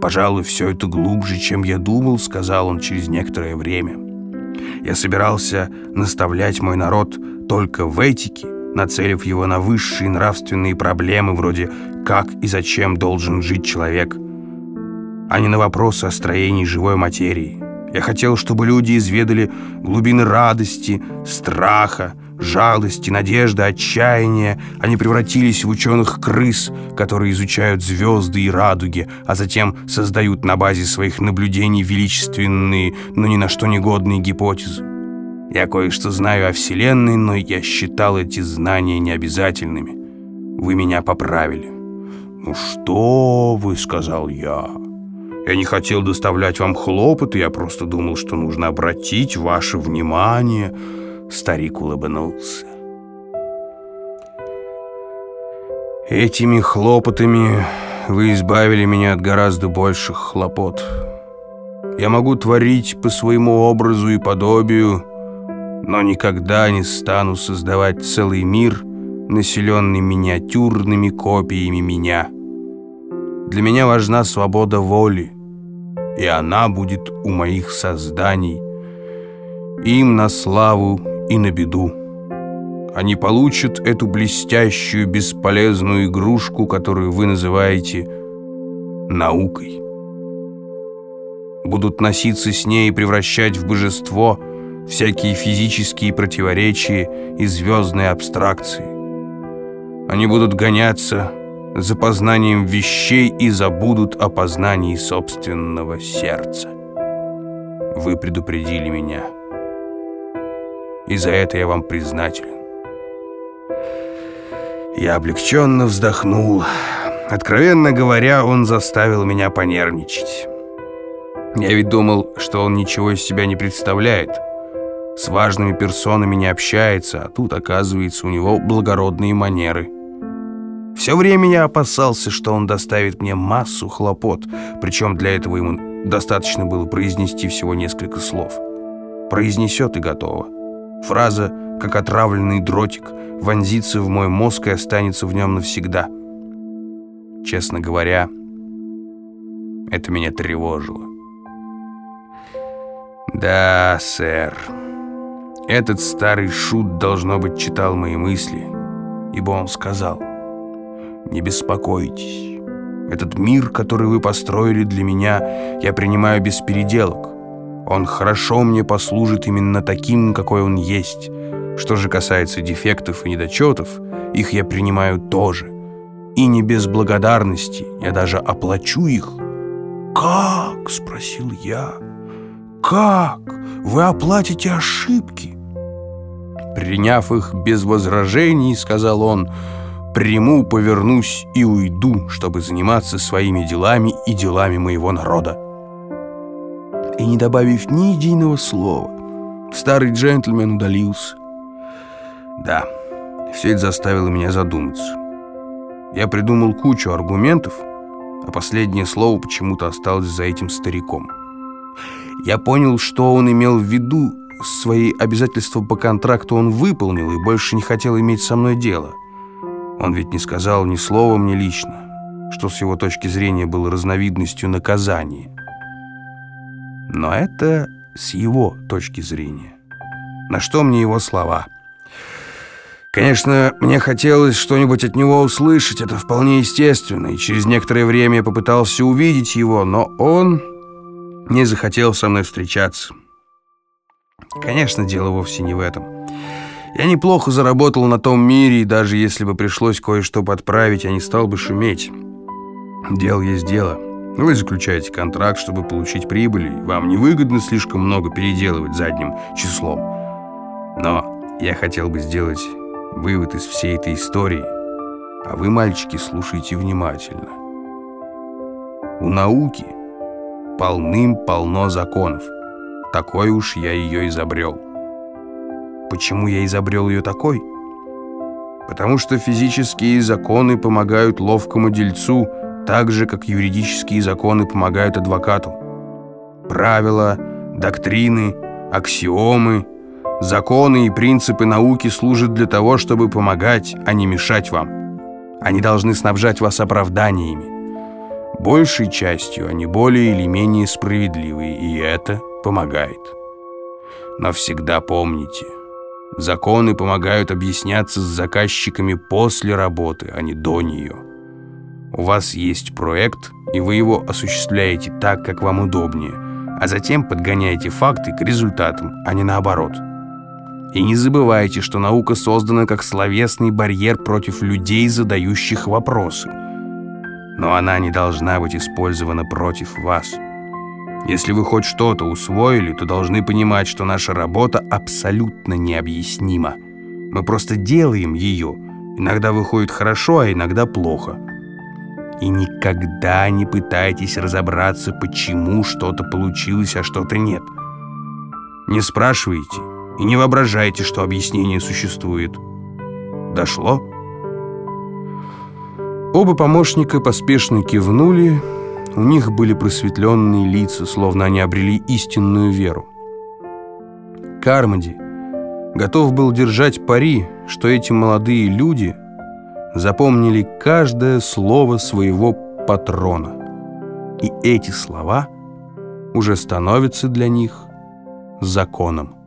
«Пожалуй, все это глубже, чем я думал», — сказал он через некоторое время. «Я собирался наставлять мой народ только в этике, нацелив его на высшие нравственные проблемы, вроде «как и зачем должен жить человек», а не на вопросы о строении живой материи. Я хотел, чтобы люди изведали глубины радости, страха, жалости, надежды, отчаяния. Они превратились в ученых-крыс, которые изучают звезды и радуги, а затем создают на базе своих наблюдений величественные, но ни на что негодные гипотезы. Я кое-что знаю о Вселенной, но я считал эти знания необязательными. Вы меня поправили. «Ну что вы», — сказал я. «Я не хотел доставлять вам хлопоты, я просто думал, что нужно обратить ваше внимание...» Старик улыбнулся. «Этими хлопотами вы избавили меня от гораздо больших хлопот. Я могу творить по своему образу и подобию, но никогда не стану создавать целый мир, населенный миниатюрными копиями меня. Для меня важна свобода воли, и она будет у моих созданий, им на славу и на беду. Они получат эту блестящую, бесполезную игрушку, которую вы называете наукой. Будут носиться с ней и превращать в божество всякие физические противоречия и звездные абстракции. Они будут гоняться за познанием вещей и забудут о познании собственного сердца. Вы предупредили меня и за это я вам признателен. Я облегченно вздохнул. Откровенно говоря, он заставил меня понервничать. Я ведь думал, что он ничего из себя не представляет. С важными персонами не общается, а тут, оказывается, у него благородные манеры. Все время я опасался, что он доставит мне массу хлопот, причем для этого ему достаточно было произнести всего несколько слов. Произнесет и готово. Фраза, как отравленный дротик, вонзится в мой мозг и останется в нем навсегда. Честно говоря, это меня тревожило. Да, сэр, этот старый шут, должно быть, читал мои мысли, ибо он сказал, «Не беспокойтесь, этот мир, который вы построили для меня, я принимаю без переделок». Он хорошо мне послужит именно таким, какой он есть. Что же касается дефектов и недочетов, их я принимаю тоже. И не без благодарности, я даже оплачу их. «Как?» — спросил я. «Как? Вы оплатите ошибки?» Приняв их без возражений, сказал он, «Приму, повернусь и уйду, чтобы заниматься своими делами и делами моего народа» и не добавив ни единого слова. Старый джентльмен удалился. Да, все это заставило меня задуматься. Я придумал кучу аргументов, а последнее слово почему-то осталось за этим стариком. Я понял, что он имел в виду, свои обязательства по контракту он выполнил и больше не хотел иметь со мной дело. Он ведь не сказал ни слова мне лично, что с его точки зрения было разновидностью наказания. Но это с его точки зрения. На что мне его слова? Конечно, мне хотелось что-нибудь от него услышать, это вполне естественно, и через некоторое время я попытался увидеть его, но он не захотел со мной встречаться. Конечно, дело вовсе не в этом. Я неплохо заработал на том мире, и даже если бы пришлось кое-что подправить, я не стал бы шуметь. Дело есть дело. Вы заключаете контракт, чтобы получить прибыль, и вам невыгодно слишком много переделывать задним числом. Но я хотел бы сделать вывод из всей этой истории, а вы, мальчики, слушайте внимательно. У науки полным-полно законов. Такой уж я ее изобрел. Почему я изобрел ее такой? Потому что физические законы помогают ловкому дельцу – так же, как юридические законы помогают адвокату. Правила, доктрины, аксиомы, законы и принципы науки служат для того, чтобы помогать, а не мешать вам. Они должны снабжать вас оправданиями. Большей частью они более или менее справедливые, и это помогает. Но всегда помните, законы помогают объясняться с заказчиками после работы, а не до нее. У вас есть проект, и вы его осуществляете так, как вам удобнее, а затем подгоняете факты к результатам, а не наоборот. И не забывайте, что наука создана как словесный барьер против людей, задающих вопросы. Но она не должна быть использована против вас. Если вы хоть что-то усвоили, то должны понимать, что наша работа абсолютно необъяснима. Мы просто делаем ее. Иногда выходит хорошо, а иногда плохо. И никогда не пытайтесь разобраться, почему что-то получилось, а что-то нет. Не спрашивайте и не воображайте, что объяснение существует. Дошло? Оба помощника поспешно кивнули. У них были просветленные лица, словно они обрели истинную веру. Кармоди готов был держать пари, что эти молодые люди запомнили каждое слово своего патрона. И эти слова уже становятся для них законом.